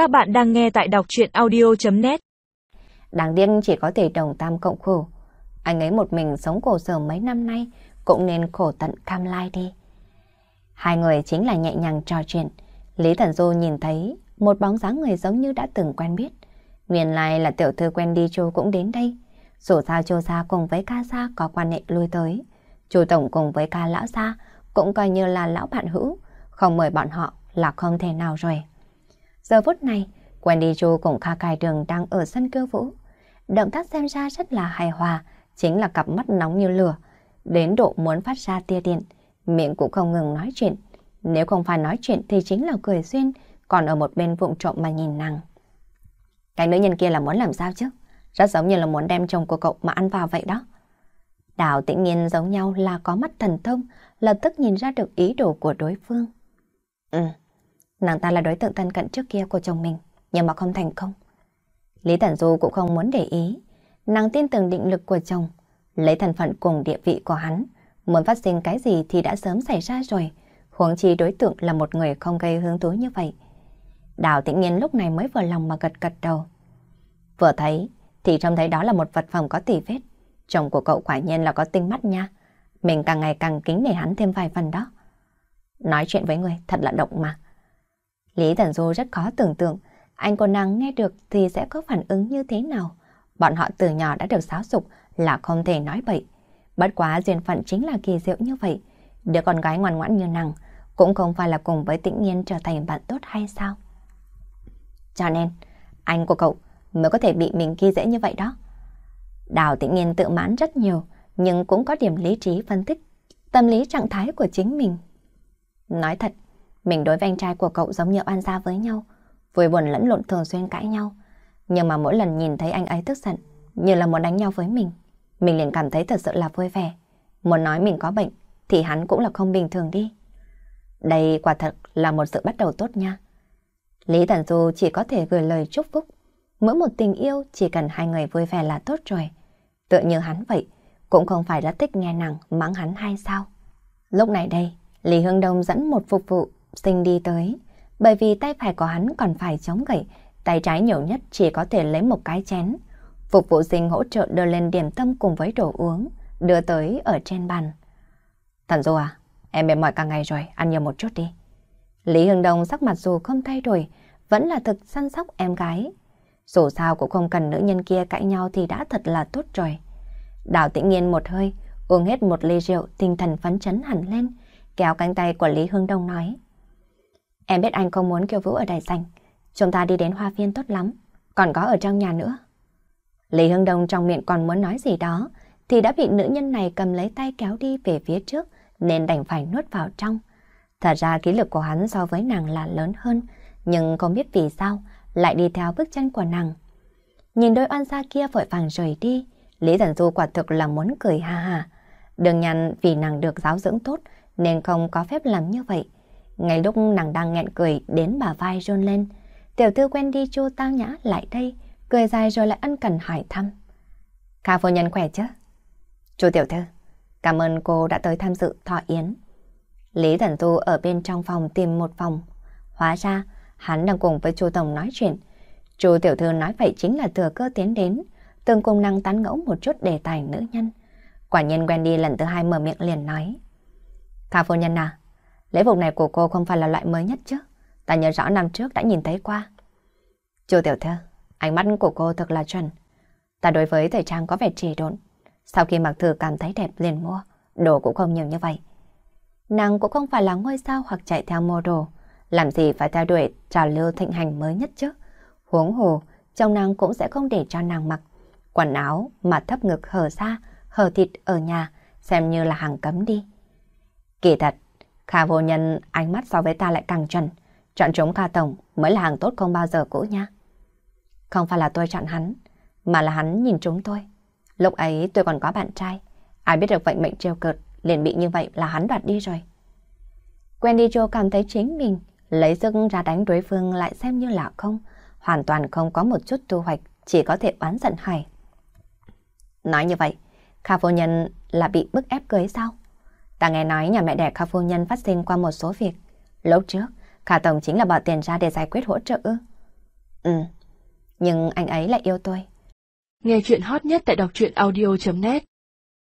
Các bạn đang nghe tại đọc chuyện audio.net Đáng điên chỉ có thể đồng tam cộng khổ. Anh ấy một mình sống cổ sở mấy năm nay, cũng nên khổ tận cam lai đi. Hai người chính là nhẹ nhàng trò chuyện. Lý Thần Du nhìn thấy một bóng dáng người giống như đã từng quen biết. Nguyên lai là tiểu thư quen đi Chu cũng đến đây. Dù sao Chu Gia cùng với ca Gia có quan hệ lui tới. Chú Tổng cùng với ca Lão Gia cũng coi như là lão bạn hữu. Không mời bọn họ là không thể nào rồi. Giờ phút này, Wendy Chu cùng Kha Cai Đường đang ở sân cơ vũ. Động tác xem ra rất là hài hòa, chính là cặp mắt nóng như lửa. Đến độ muốn phát ra tia điện, miệng cũng không ngừng nói chuyện. Nếu không phải nói chuyện thì chính là cười xuyên, còn ở một bên vụng trộm mà nhìn nàng. Cái nữ nhân kia là muốn làm sao chứ? Rất giống như là muốn đem chồng của cậu mà ăn vào vậy đó. Đào tĩnh nhiên giống nhau là có mắt thần thông, lập tức nhìn ra được ý đồ của đối phương. Ừ, nàng ta là đối tượng thân cận trước kia của chồng mình, nhưng mà không thành công. Lý Tản Du cũng không muốn để ý, nàng tin tưởng định lực của chồng, lấy thân phận cùng địa vị của hắn, muốn phát sinh cái gì thì đã sớm xảy ra rồi, huống chi đối tượng là một người không gây hứng thú như vậy. Đào tĩnh nhiên lúc này mới vừa lòng mà gật gật đầu. Vừa thấy, thì trông thấy đó là một vật phẩm có tỷ vết. Chồng của cậu quả nhiên là có tinh mắt nha. Mình càng ngày càng kính nể hắn thêm vài phần đó. Nói chuyện với người thật là động mà. Lý Thần Du rất khó tưởng tượng anh của nàng nghe được thì sẽ có phản ứng như thế nào. Bọn họ từ nhỏ đã được giáo dục là không thể nói bậy. Bất quá duyên phận chính là kỳ diệu như vậy. Đứa con gái ngoan ngoãn như nàng cũng không phải là cùng với tĩnh nhiên trở thành bạn tốt hay sao? Cho nên, anh của cậu mới có thể bị mình ghi dễ như vậy đó. Đào tĩnh nhiên tự mãn rất nhiều, nhưng cũng có điểm lý trí phân tích tâm lý trạng thái của chính mình. Nói thật, mình đối với anh trai của cậu giống như oan gia với nhau, vui buồn lẫn lộn thường xuyên cãi nhau. Nhưng mà mỗi lần nhìn thấy anh ấy tức giận, như là muốn đánh nhau với mình, mình liền cảm thấy thật sự là vui vẻ. Muốn nói mình có bệnh, thì hắn cũng là không bình thường đi. Đây quả thật là một sự bắt đầu tốt nha. Lý Tần Du chỉ có thể gửi lời chúc phúc. Mỗi một tình yêu chỉ cần hai người vui vẻ là tốt rồi. Tựa như hắn vậy, cũng không phải là thích nghe nàng mắng hắn hay sao. Lúc này đây, Lý Hương Đông dẫn một phục vụ sinh đi tới, bởi vì tay phải của hắn còn phải chống gậy, tay trái nhiều nhất chỉ có thể lấy một cái chén. Phục vụ sinh hỗ trợ đưa lên điểm tâm cùng với đồ uống, đưa tới ở trên bàn. Thần Du à, em mệt mỏi cả ngày rồi, ăn nhiều một chút đi. Lý Hương Đông sắc mặt dù không thay đổi, vẫn là thực săn sóc em gái. Dù sao cũng không cần nữ nhân kia cãi nhau thì đã thật là tốt rồi. Đào tĩnh nhiên một hơi, uống hết một ly rượu, tinh thần phấn chấn hẳn lên, kéo cánh tay của Lý Hương Đông nói. Em biết anh không muốn kêu Vũ ở đài xanh, chúng ta đi đến hoa viên tốt lắm, còn có ở trong nhà nữa. Lý Hương Đông trong miệng còn muốn nói gì đó, thì đã bị nữ nhân này cầm lấy tay kéo đi về phía trước, nên đành phải nuốt vào trong. Thật ra ký lực của hắn so với nàng là lớn hơn, nhưng không biết vì sao lại đi theo bước chân của nàng. Nhìn đôi oan gia kia vội vàng rời đi, Lý Thần Du quả thực là muốn cười ha ha. Đường nhàn vì nàng được giáo dưỡng tốt nên không có phép làm như vậy. Ngay lúc nàng đang nghẹn cười đến bà vai rôn lên, tiểu thư quen đi chu tao nhã lại đây, cười dài rồi lại ân cần hỏi thăm. Kha phu nhân khỏe chứ? Chu tiểu thư, cảm ơn cô đã tới tham dự thọ yến. Lý Thần tu ở bên trong phòng tìm một phòng. Hóa ra, hắn đang cùng với Chu Tổng nói chuyện. Chu tiểu thư nói vậy chính là thừa cơ tiến đến, từng cùng năng tán ngẫu một chút đề tài nữ nhân. Quả nhiên Wendy lần thứ hai mở miệng liền nói. Kha phu nhân à, lễ phục này của cô không phải là loại mới nhất chứ. Ta nhớ rõ năm trước đã nhìn thấy qua. Chu tiểu thư, ánh mắt của cô thật là chuẩn. Ta đối với thời trang có vẻ trì độn. Sau khi mặc thử cảm thấy đẹp liền mua, đồ cũng không nhiều như vậy. Nàng cũng không phải là ngôi sao hoặc chạy theo mô đồ. Làm gì phải theo đuổi trào lưu thịnh hành mới nhất chứ. Huống hồ, chồng nàng cũng sẽ không để cho nàng mặc. Quần áo mà thấp ngực hở ra, hở thịt ở nhà, xem như là hàng cấm đi. Kỳ thật, Kha vô nhân ánh mắt so với ta lại càng chuẩn. Chọn chúng Kha Tổng mới là hàng tốt không bao giờ cũ nha. Không phải là tôi chọn hắn, mà là hắn nhìn chúng tôi. Lúc ấy tôi còn có bạn trai. Ai biết được vận mệnh trêu cợt, liền bị như vậy là hắn đoạt đi rồi. Wendy Joe cảm thấy chính mình lấy sức ra đánh đối phương lại xem như là không, hoàn toàn không có một chút thu hoạch, chỉ có thể oán giận Hải. Nói như vậy, Kha vô nhân là bị bức ép cưới sao? Ta nghe nói nhà mẹ đẻ Kha phu nhân phát sinh qua một số việc. Lúc trước, Kha Tổng chính là bỏ tiền ra để giải quyết hỗ trợ ư. Ừ, nhưng anh ấy lại yêu tôi. Nghe chuyện hot nhất tại đọc truyện audio.net